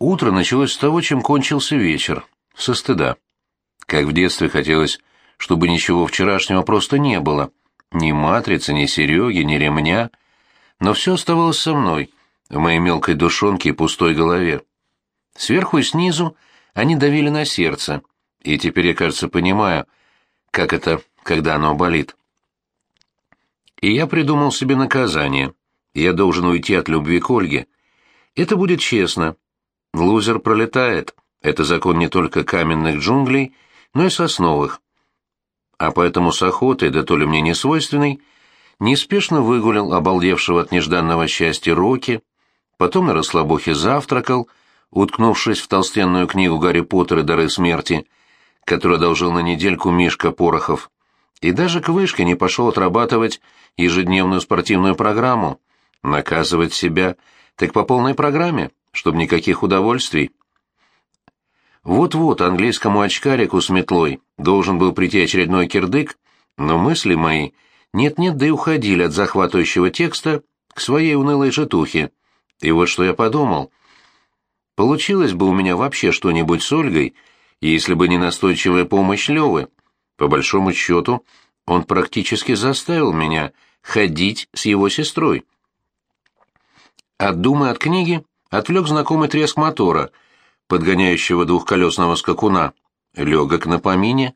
Утро началось с того, чем кончился вечер, со стыда. Как в детстве хотелось, чтобы ничего вчерашнего просто не было. Ни матрицы, ни Сереги, ни ремня. Но все оставалось со мной, в моей мелкой душонке и пустой голове. Сверху и снизу они давили на сердце, и теперь я, кажется, понимаю, как это, когда оно болит. И я придумал себе наказание. Я должен уйти от любви к Ольге. Это будет честно. Лузер пролетает. Это закон не только каменных джунглей, но и сосновых. А поэтому с охотой, да то ли мне не свойственной, неспешно выгулял обалдевшего от нежданного счастья Роки, потом на расслабухе завтракал, уткнувшись в толстенную книгу Гарри Поттера «Дары смерти», которую одолжил на недельку Мишка Порохов, и даже к вышке не пошел отрабатывать ежедневную спортивную программу, наказывать себя, так по полной программе, чтобы никаких удовольствий. Вот-вот английскому очкарику с метлой должен был прийти очередной кирдык, но мысли мои нет-нет, да и уходили от захватывающего текста к своей унылой житухе. И вот что я подумал. Получилось бы у меня вообще что-нибудь с Ольгой, если бы не настойчивая помощь Левы. По большому счету, он практически заставил меня ходить с его сестрой. От думы от книги отвлек знакомый треск мотора, подгоняющего двухколесного скакуна. Легок на помине.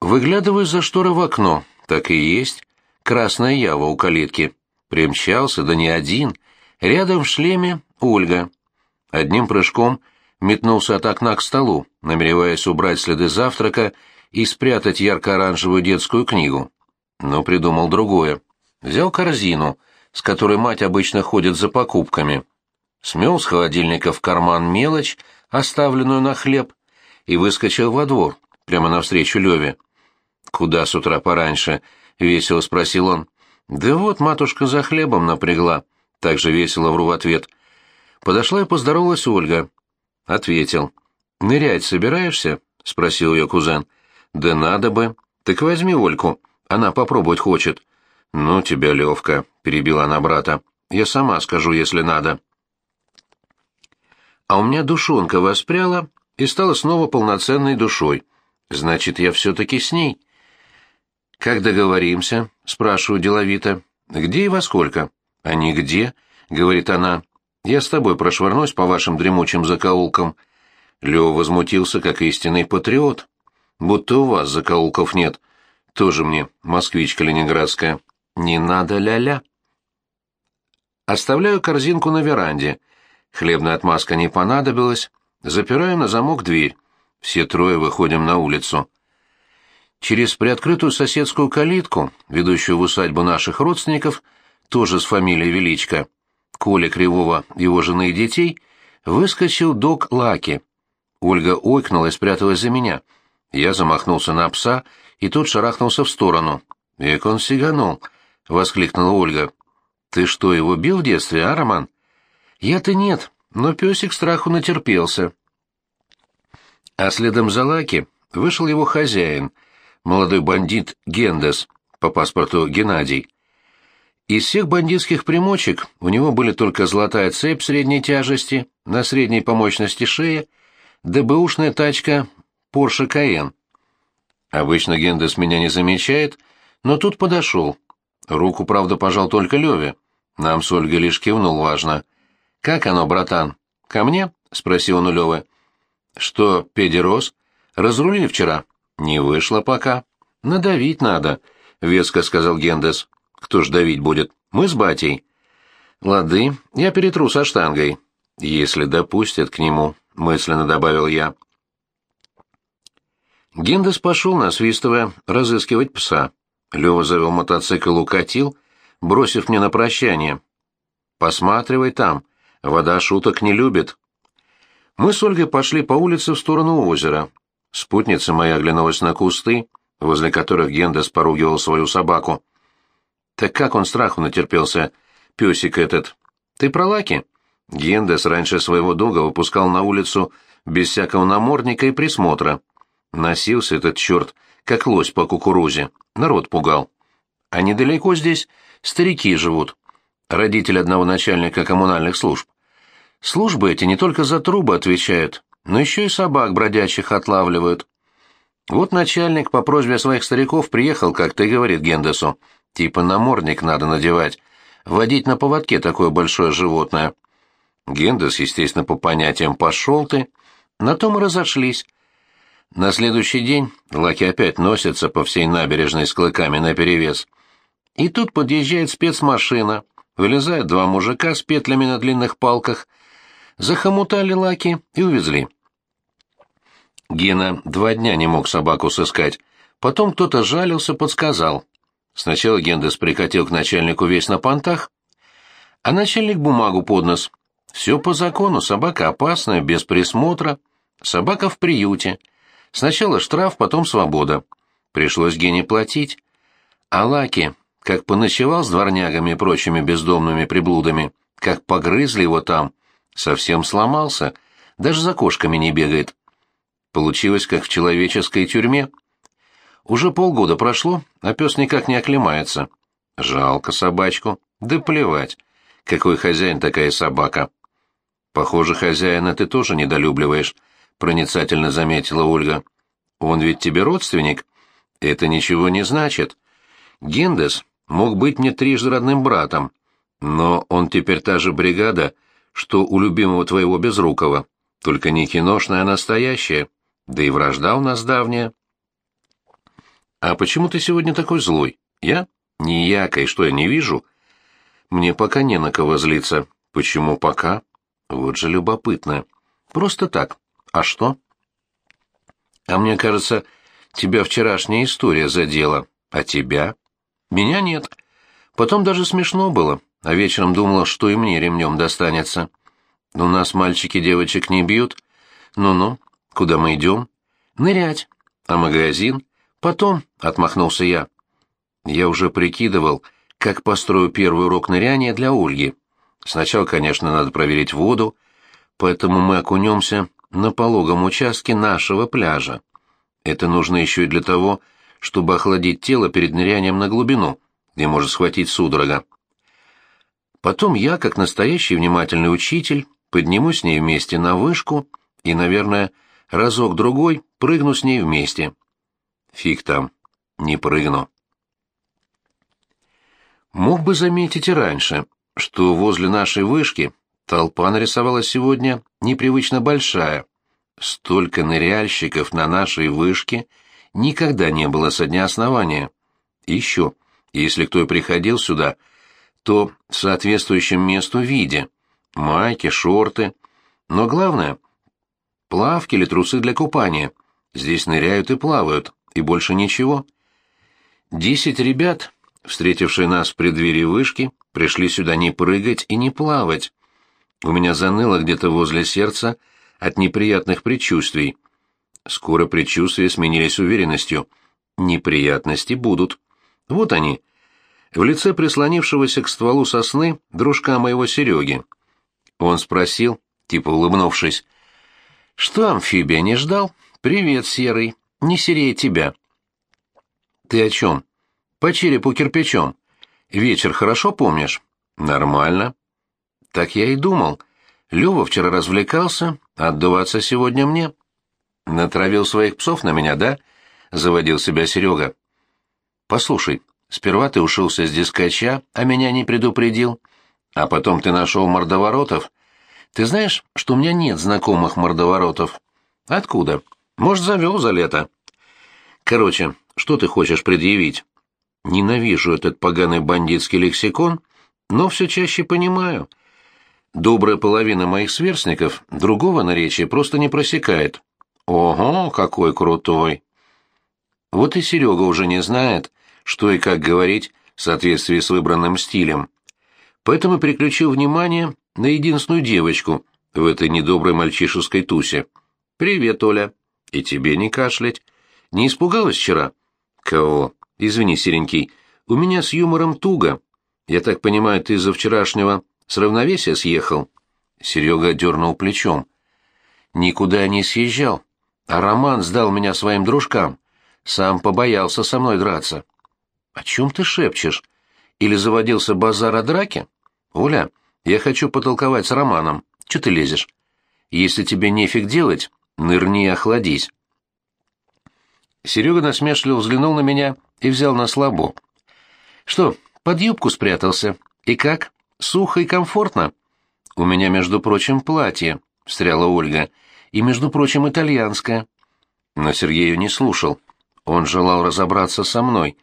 Выглядываю за шторы в окно. Так и есть. Красная ява у калитки. Примчался, да не один. Рядом в шлеме Ольга. Одним прыжком метнулся от окна к столу, намереваясь убрать следы завтрака и спрятать ярко-оранжевую детскую книгу. Но придумал другое. Взял корзину, с которой мать обычно ходит за покупками. Смел с холодильника в карман мелочь, оставленную на хлеб, и выскочил во двор, прямо навстречу Леве. «Куда с утра пораньше?» — весело спросил он. «Да вот матушка за хлебом напрягла», — так же весело вру в ответ. Подошла и поздоровалась Ольга. Ответил. «Нырять собираешься?» — спросил ее кузен. «Да надо бы. Так возьми Ольку, она попробовать хочет». «Ну тебя, Левка», — перебила она брата. «Я сама скажу, если надо». А у меня душонка воспряла и стала снова полноценной душой. Значит, я все-таки с ней. «Как договоримся?» — спрашиваю деловито. «Где и во сколько?» «А нигде», — говорит она. «Я с тобой прошвырнусь по вашим дремучим закоулкам». Лева возмутился, как истинный патриот. «Будто у вас закоулков нет. Тоже мне москвичка ленинградская. Не надо ля-ля». Оставляю корзинку на веранде. Хлебная отмазка не понадобилась. Запираю на замок дверь. Все трое выходим на улицу. Через приоткрытую соседскую калитку, ведущую в усадьбу наших родственников, тоже с фамилией Величко, Коля Кривого, его жены и детей, выскочил док Лаки. Ольга ойкнула и спряталась за меня. Я замахнулся на пса, и тот шарахнулся в сторону. «Эк он сиганул!» — воскликнула Ольга. «Ты что, его бил в детстве, а, Роман?» «Я-то нет, но песик страху натерпелся». А следом за Лаки вышел его хозяин — молодой бандит Гендес, по паспорту Геннадий. Из всех бандитских примочек у него были только золотая цепь средней тяжести на средней по мощности шее, да тачка Porsche Cayenne. Обычно Гендес меня не замечает, но тут подошел. Руку, правда, пожал только Леве. Нам с Ольгой лишь кивнул важно. «Как оно, братан?» «Ко мне?» — спросил он у Левы. «Что, педерос? Разрулили вчера?» «Не вышло пока. Надавить надо», — веско сказал Гендес. «Кто ж давить будет? Мы с батей». «Лады, я перетру со штангой». «Если допустят к нему», — мысленно добавил я. Гендес пошел, насвистывая, разыскивать пса. Лева завел мотоцикл, укатил, бросив мне на прощание. «Посматривай там, вода шуток не любит». Мы с Ольгой пошли по улице в сторону озера. Спутница моя оглянулась на кусты, возле которых Гендес поругивал свою собаку. «Так как он страху натерпелся, песик этот? Ты про Лаки?» Гендес раньше своего долга выпускал на улицу без всякого намордника и присмотра. Носился этот черт, как лось по кукурузе, народ пугал. А недалеко здесь старики живут, родитель одного начальника коммунальных служб. Службы эти не только за трубы отвечают, но еще и собак бродячих отлавливают. Вот начальник по просьбе своих стариков приехал, как ты говорит Гендесу, типа намордник надо надевать, водить на поводке такое большое животное. Гендес, естественно, по понятиям «пошел ты», на том и разошлись. На следующий день Лаки опять носится по всей набережной с клыками наперевес. И тут подъезжает спецмашина, вылезают два мужика с петлями на длинных палках, захомутали Лаки и увезли. Гена два дня не мог собаку сыскать, потом кто-то жалился, подсказал. Сначала Гендес прикатил к начальнику весь на понтах, а начальник бумагу поднос. Все по закону, собака опасная, без присмотра, собака в приюте. Сначала штраф, потом свобода. Пришлось Гене платить. А Лаки, как поночевал с дворнягами и прочими бездомными приблудами, как погрызли его там, совсем сломался, даже за кошками не бегает. Получилось, как в человеческой тюрьме. Уже полгода прошло, а пес никак не оклемается. Жалко собачку. Да плевать. Какой хозяин такая собака. Похоже, хозяина ты тоже недолюбливаешь, проницательно заметила Ольга. Он ведь тебе родственник? Это ничего не значит. Гендес мог быть мне трижды родным братом, но он теперь та же бригада, что у любимого твоего Безрукова, только не киношная, а настоящая. Да и вражда у нас давняя. А почему ты сегодня такой злой? Я? Не якой, что я не вижу? Мне пока не на кого злиться. Почему пока? Вот же любопытно. Просто так. А что? А мне кажется, тебя вчерашняя история задела. А тебя? Меня нет. Потом даже смешно было, а вечером думала, что и мне ремнем достанется. У нас мальчики девочек не бьют. Ну-ну, Куда мы идем? Нырять. А магазин? Потом, — отмахнулся я. Я уже прикидывал, как построю первый урок ныряния для Ольги. Сначала, конечно, надо проверить воду, поэтому мы окунемся на пологом участке нашего пляжа. Это нужно еще и для того, чтобы охладить тело перед нырянием на глубину, где может схватить судорога. Потом я, как настоящий внимательный учитель, поднимусь с ней вместе на вышку и, наверное, разок-другой прыгну с ней вместе. Фиг там, не прыгну. Мог бы заметить и раньше, что возле нашей вышки толпа нарисовалась сегодня непривычно большая. Столько ныряльщиков на нашей вышке никогда не было со дня основания. еще, если кто и приходил сюда, то в соответствующем месту виде. Майки, шорты. Но главное, Плавки или трусы для купания. Здесь ныряют и плавают, и больше ничего. Десять ребят, встретившие нас в преддверии вышки, пришли сюда не прыгать и не плавать. У меня заныло где-то возле сердца от неприятных предчувствий. Скоро предчувствия сменились уверенностью. Неприятности будут. Вот они. В лице прислонившегося к стволу сосны дружка моего Сереги. Он спросил, типа улыбнувшись, что амфибия не ждал? Привет, серый. Не серее тебя. Ты о чем? По черепу кирпичом. Вечер хорошо помнишь? Нормально. Так я и думал. Лёва вчера развлекался, отдуваться сегодня мне. Натравил своих псов на меня, да? Заводил себя Серега. Послушай, сперва ты ушился с дискача, а меня не предупредил. А потом ты нашел мордоворотов ты знаешь, что у меня нет знакомых мордоворотов? Откуда? Может, завел за лето. Короче, что ты хочешь предъявить? Ненавижу этот поганый бандитский лексикон, но все чаще понимаю. Добрая половина моих сверстников другого наречия просто не просекает. Ого, какой крутой! Вот и Серега уже не знает, что и как говорить в соответствии с выбранным стилем. Поэтому переключил внимание на единственную девочку в этой недоброй мальчишеской тусе. «Привет, Оля. И тебе не кашлять. Не испугалась вчера?» «Кого? Извини, серенький. У меня с юмором туго. Я так понимаю, ты из-за вчерашнего с равновесия съехал?» Серега дернул плечом. «Никуда не съезжал. А Роман сдал меня своим дружкам. Сам побоялся со мной драться». «О чем ты шепчешь? Или заводился базар о драке?» «Оля, я хочу потолковать с Романом. Че ты лезешь? Если тебе нефиг делать, нырни и охладись. Серега насмешливо взглянул на меня и взял на слабо. Что, под юбку спрятался? И как? Сухо и комфортно? У меня, между прочим, платье, встряла Ольга, и, между прочим, итальянское. Но Сергей ее не слушал. Он желал разобраться со мной.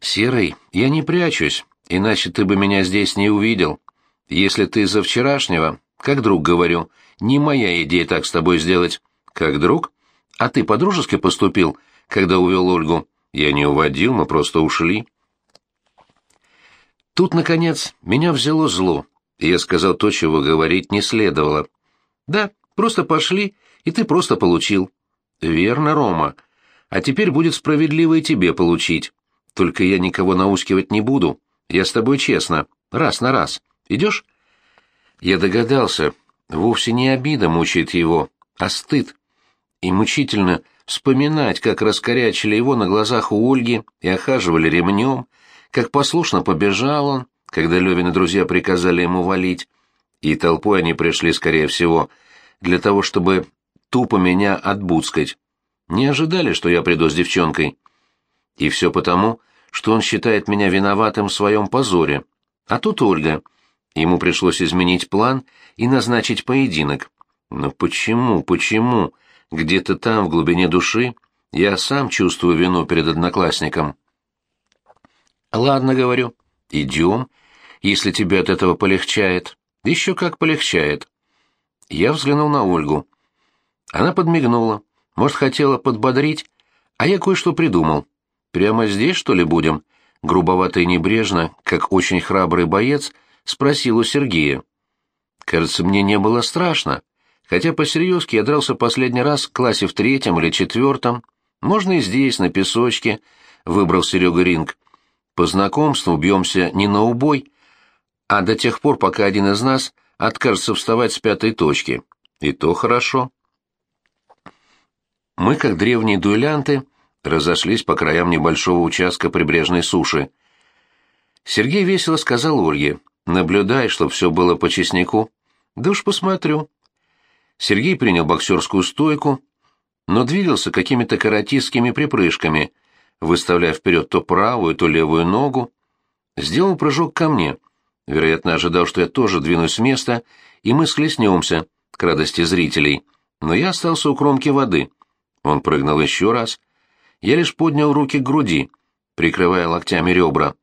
«Серый, я не прячусь, иначе ты бы меня здесь не увидел. Если ты из-за вчерашнего, как друг говорю, не моя идея так с тобой сделать. Как друг? А ты по-дружески поступил, когда увел Ольгу? Я не уводил, мы просто ушли». Тут, наконец, меня взяло зло, и я сказал то, чего говорить не следовало. «Да, просто пошли, и ты просто получил». «Верно, Рома. А теперь будет справедливо и тебе получить. Только я никого наускивать не буду. Я с тобой честно. Раз на раз. Идешь?» Я догадался. Вовсе не обида мучает его, а стыд. И мучительно вспоминать, как раскорячили его на глазах у Ольги и охаживали ремнем, как послушно побежал он, когда Левины друзья приказали ему валить. И толпой они пришли, скорее всего, для того, чтобы тупо меня отбудскать. Не ожидали, что я приду с девчонкой. И все потому, что он считает меня виноватым в своем позоре. А тут Ольга. Ему пришлось изменить план и назначить поединок. Но почему, почему? Где-то там, в глубине души, я сам чувствую вину перед одноклассником. «Ладно, — говорю, — идем, если тебе от этого полегчает. Еще как полегчает». Я взглянул на Ольгу. Она подмигнула. Может, хотела подбодрить, а я кое-что придумал. Прямо здесь, что ли, будем? Грубовато и небрежно, как очень храбрый боец, спросил у Сергея. Кажется, мне не было страшно. Хотя по-серьезки я дрался последний раз в классе в третьем или четвертом. Можно и здесь, на песочке, — выбрал Серега ринг. По знакомству бьемся не на убой, а до тех пор, пока один из нас откажется вставать с пятой точки. И то хорошо. Мы, как древние дуэлянты, разошлись по краям небольшого участка прибрежной суши. Сергей весело сказал Ольге, наблюдай, чтоб все было по чесноку. Да уж посмотрю. Сергей принял боксерскую стойку, но двигался какими-то каратистскими припрыжками — выставляя вперед то правую, то левую ногу. Сделал прыжок ко мне. Вероятно, ожидал, что я тоже двинусь с места, и мы схлестнемся, к радости зрителей. Но я остался у кромки воды. Он прыгнул еще раз. Я лишь поднял руки к груди, прикрывая локтями ребра.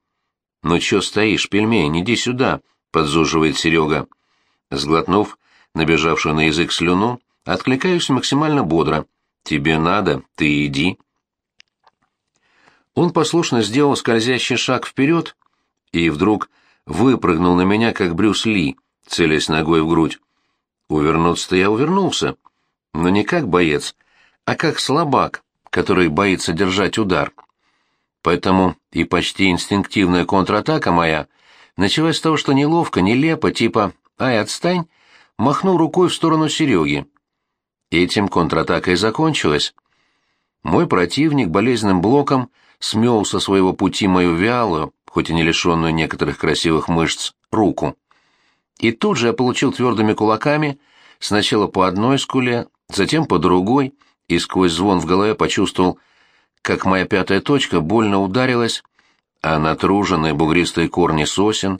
«Ну чё стоишь, пельмень, иди сюда», — подзуживает Серега. Сглотнув набежавшую на язык слюну, откликаюсь максимально бодро. «Тебе надо, ты иди». Он послушно сделал скользящий шаг вперед и вдруг выпрыгнул на меня, как Брюс Ли, целясь ногой в грудь. Увернуться-то я увернулся, но не как боец, а как слабак, который боится держать удар. Поэтому и почти инстинктивная контратака моя началась с того, что неловко, нелепо, типа «Ай, отстань!» махнул рукой в сторону Сереги. Этим контратака и закончилась. Мой противник болезненным блоком смел со своего пути мою вялую, хоть и не лишенную некоторых красивых мышц, руку. И тут же я получил твердыми кулаками сначала по одной скуле, затем по другой, и сквозь звон в голове почувствовал, как моя пятая точка больно ударилась, а натруженные бугристые корни сосен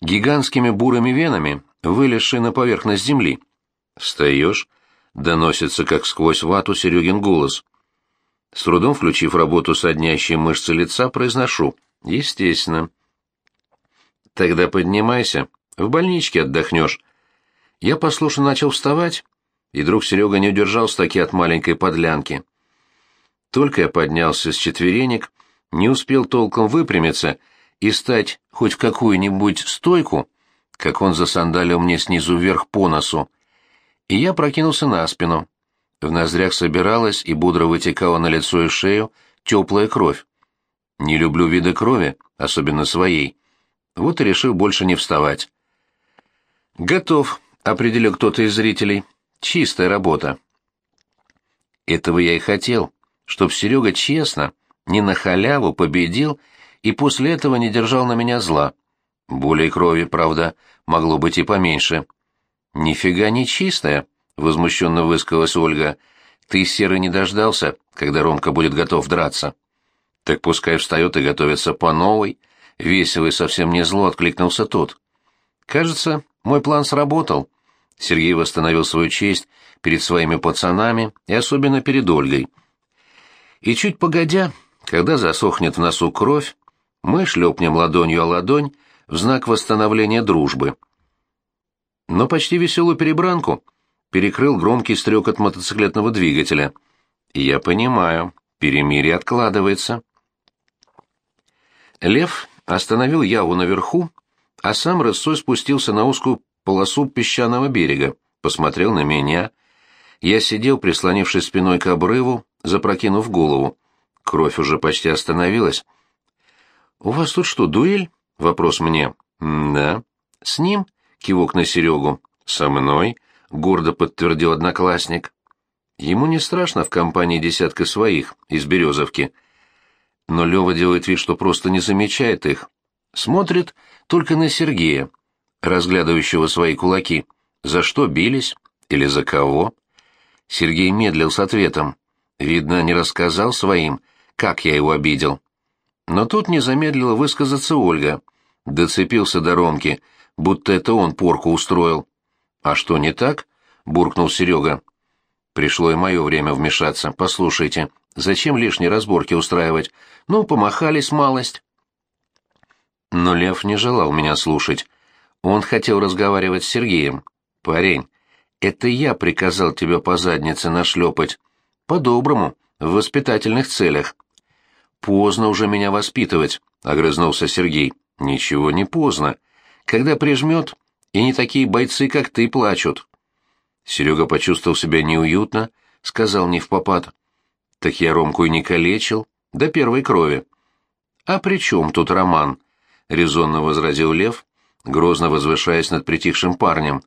гигантскими бурыми венами, вылезшие на поверхность земли. «Встаешь?» — доносится, как сквозь вату Серегин голос. С трудом включив работу соднящей мышцы лица, произношу. Естественно. Тогда поднимайся. В больничке отдохнешь. Я послушно начал вставать, и друг Серега не удержался таки от маленькой подлянки. Только я поднялся с четверенек, не успел толком выпрямиться и стать хоть в какую-нибудь стойку, как он засандалил мне снизу вверх по носу, и я прокинулся на спину. В ноздрях собиралась и бодро вытекала на лицо и шею теплая кровь. Не люблю виды крови, особенно своей. Вот и решил больше не вставать. «Готов», — определил кто-то из зрителей. «Чистая работа». Этого я и хотел, чтоб Серега честно, не на халяву победил и после этого не держал на меня зла. Боли и крови, правда, могло быть и поменьше. Нифига не чистая, возмущенно высказалась Ольга. Ты серый не дождался, когда Ромка будет готов драться. Так пускай встает и готовится по новой. Весело совсем не зло откликнулся тот. Кажется, мой план сработал. Сергей восстановил свою честь перед своими пацанами и особенно перед Ольгой. И чуть погодя, когда засохнет в носу кровь, мы шлепнем ладонью о ладонь в знак восстановления дружбы. Но почти веселую перебранку перекрыл громкий стрекот мотоциклетного двигателя. я понимаю, перемирие откладывается. Лев остановил Яву наверху, а сам рысой спустился на узкую полосу песчаного берега, посмотрел на меня. Я сидел, прислонившись спиной к обрыву, запрокинув голову. Кровь уже почти остановилась. «У вас тут что, дуэль?» — вопрос мне. «Да». «С ним?» — кивок на Серегу. «Со мной?» — гордо подтвердил одноклассник. Ему не страшно в компании десятка своих из Березовки. Но Лёва делает вид, что просто не замечает их. Смотрит только на Сергея, разглядывающего свои кулаки. За что бились? Или за кого? Сергей медлил с ответом. Видно, не рассказал своим, как я его обидел. Но тут не замедлила высказаться Ольга. Доцепился до Ромки, будто это он порку устроил. «А что, не так?» — буркнул Серега. Пришло и мое время вмешаться. Послушайте, зачем лишние разборки устраивать? Ну, помахались малость. Но Лев не желал меня слушать. Он хотел разговаривать с Сергеем. «Парень, это я приказал тебя по заднице нашлепать. По-доброму, в воспитательных целях». «Поздно уже меня воспитывать», — огрызнулся Сергей. «Ничего не поздно. Когда прижмет, и не такие бойцы, как ты, плачут». Серега почувствовал себя неуютно, сказал не в попад. «Так я Ромку и не калечил, до первой крови». «А при чем тут Роман?» — резонно возразил Лев, грозно возвышаясь над притихшим парнем.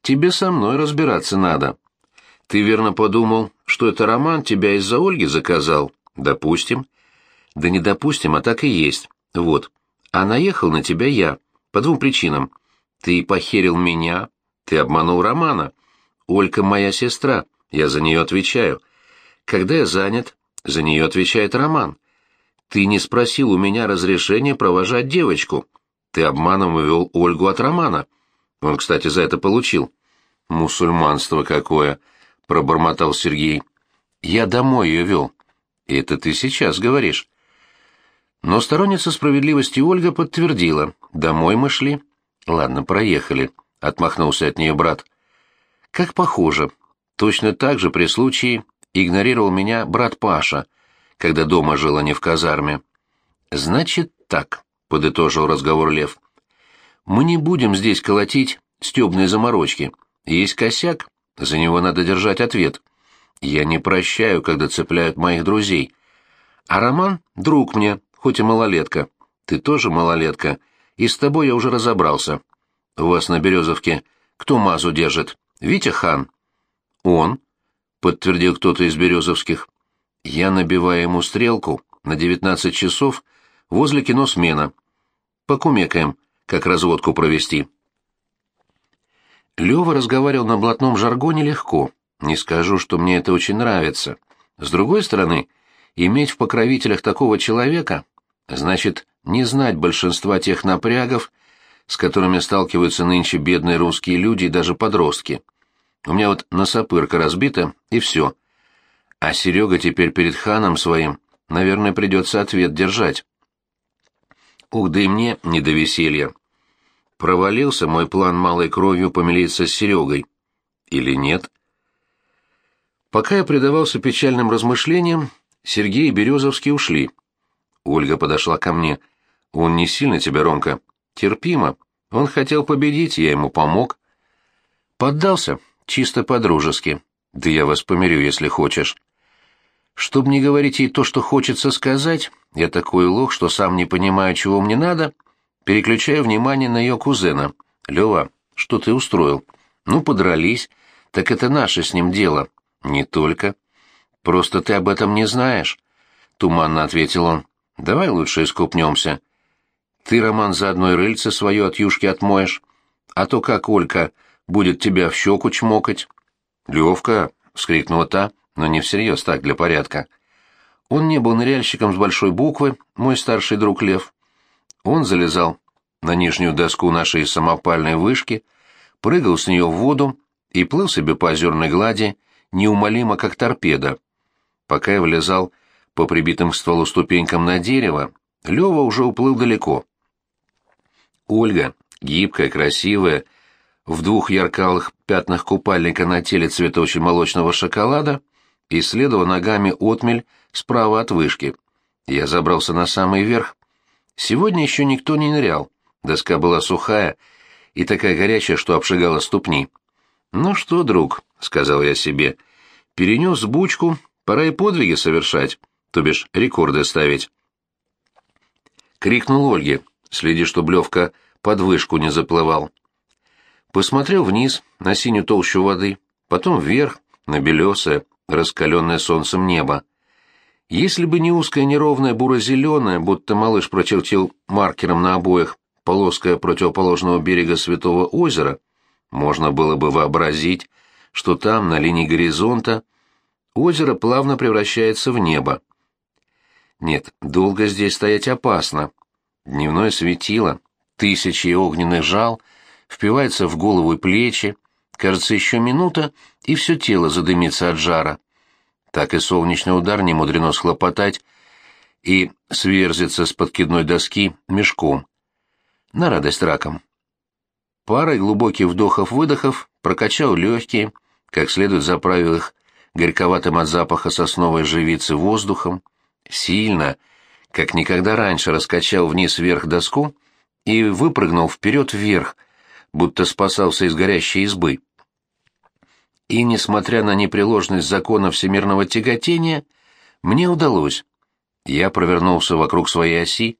«Тебе со мной разбираться надо. Ты верно подумал, что это Роман тебя из-за Ольги заказал? Допустим». «Да не допустим, а так и есть. Вот. А наехал на тебя я. По двум причинам. Ты похерил меня, ты обманул Романа. Олька моя сестра, я за нее отвечаю. Когда я занят, за нее отвечает Роман. Ты не спросил у меня разрешения провожать девочку. Ты обманом увел Ольгу от Романа. Он, кстати, за это получил. Мусульманство какое, пробормотал Сергей. Я домой ее вел. Это ты сейчас говоришь. Но сторонница справедливости Ольга подтвердила. Домой мы шли. Ладно, проехали, отмахнулся от нее брат. Как похоже. Точно так же при случае игнорировал меня брат Паша, когда дома жил, а не в казарме. Значит так, подытожил разговор Лев. Мы не будем здесь колотить стёбные заморочки. Есть косяк, за него надо держать ответ. Я не прощаю, когда цепляют моих друзей. А Роман — друг мне, хоть и малолетка. Ты тоже малолетка, и с тобой я уже разобрался. У вас на Березовке кто мазу держит? Витя хан?» «Он», — подтвердил кто-то из березовских. «Я набиваю ему стрелку на девятнадцать часов возле кино «Смена». Покумекаем, как разводку провести». Лёва разговаривал на блатном жаргоне легко. Не скажу, что мне это очень нравится. С другой стороны, иметь в покровителях такого человека значит не знать большинства тех напрягов, с которыми сталкиваются нынче бедные русские люди и даже подростки. У меня вот носопырка разбита, и все. А Серега теперь перед ханом своим, наверное, придется ответ держать. Ух, да и мне не до веселья. Провалился мой план малой кровью помириться с Серегой. Или нет? Пока я предавался печальным размышлениям, Сергей и Березовский ушли. Ольга подошла ко мне. «Он не сильно тебя, Ромка?» «Терпимо. Он хотел победить, я ему помог». «Поддался. Чисто по-дружески. Да я вас помирю, если хочешь. Чтоб не говорить ей то, что хочется сказать, я такой лох, что сам не понимаю, чего мне надо, переключаю внимание на ее кузена. Лева, что ты устроил? Ну, подрались. Так это наше с ним дело. Не только. Просто ты об этом не знаешь. Туманно ответил он. Давай лучше искупнемся. Ты, Роман, за одной рыльце свое от юшки отмоешь. А то как Олька будет тебя в щеку чмокать». «Левка!» — вскрикнула та, но не всерьез, так, для порядка. Он не был ныряльщиком с большой буквы, мой старший друг Лев. Он залезал на нижнюю доску нашей самопальной вышки, прыгал с нее в воду и плыл себе по озерной глади, неумолимо, как торпеда. Пока я влезал по прибитым к стволу ступенькам на дерево, Лева уже уплыл далеко. Ольга, гибкая, красивая, в двух яркалых пятнах купальника на теле цвета очень молочного шоколада, исследовала ногами отмель справа от вышки. Я забрался на самый верх. Сегодня еще никто не нырял. Доска была сухая и такая горячая, что обжигала ступни. «Ну что, друг», — сказал я себе, — «перенес бучку, пора и подвиги совершать, то бишь рекорды ставить». Крикнул Ольге, следи, чтоб Левка под вышку не заплывал. Посмотрел вниз, на синюю толщу воды, потом вверх, на белесое, раскаленное солнцем небо. Если бы не узкая неровная буро-зеленая, будто малыш прочертил маркером на обоях полоска противоположного берега Святого озера, можно было бы вообразить, что там, на линии горизонта, озеро плавно превращается в небо. Нет, долго здесь стоять опасно. Дневное светило, тысячи огненных жал, впивается в голову и плечи, кажется, еще минута, и все тело задымится от жара. Так и солнечный удар не мудрено схлопотать и сверзится с подкидной доски мешком. На радость раком. Парой глубоких вдохов-выдохов прокачал легкие, как следует заправил их горьковатым от запаха сосновой живицы воздухом, сильно, как никогда раньше раскачал вниз-вверх доску и выпрыгнул вперед-вверх, будто спасался из горящей избы. И, несмотря на непреложность закона всемирного тяготения, мне удалось. Я провернулся вокруг своей оси,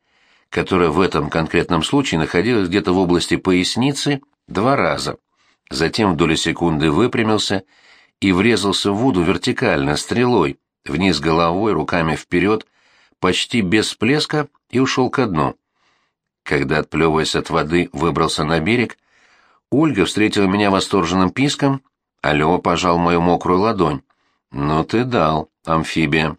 которая в этом конкретном случае находилась где-то в области поясницы, два раза. Затем в доли секунды выпрямился и врезался в воду вертикально, стрелой, вниз головой, руками вперед, почти без всплеска и ушел ко дну. Когда, отплевываясь от воды, выбрался на берег, Ольга встретила меня восторженным писком, а Лёва пожал мою мокрую ладонь. «Ну ты дал, амфибия».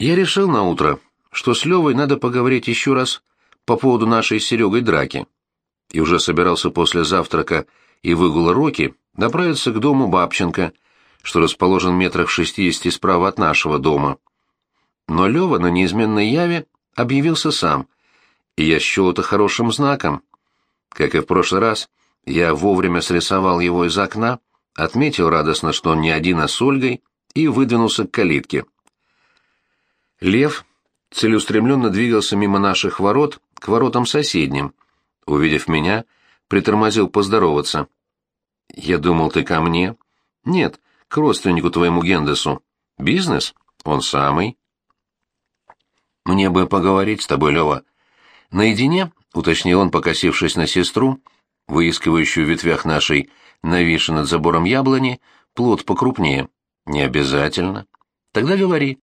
Я решил на утро, что с Левой надо поговорить еще раз по поводу нашей с Серегой драки. И уже собирался после завтрака и выгула Роки направиться к дому Бабченко, что расположен метрах в шестидесяти справа от нашего дома. Но Лева на неизменной яве объявился сам, и я счел это хорошим знаком. Как и в прошлый раз, я вовремя срисовал его из окна, отметил радостно, что он не один, а с Ольгой, и выдвинулся к калитке. Лев целеустремленно двигался мимо наших ворот к воротам соседним. Увидев меня, притормозил поздороваться. «Я думал, ты ко мне?» «Нет, к родственнику твоему Гендесу. Бизнес? Он самый». «Мне бы поговорить с тобой, Лева». «Наедине?» — уточнил он, покосившись на сестру, выискивающую в ветвях нашей, нависшей над забором яблони, плод покрупнее. «Не обязательно». «Тогда говори».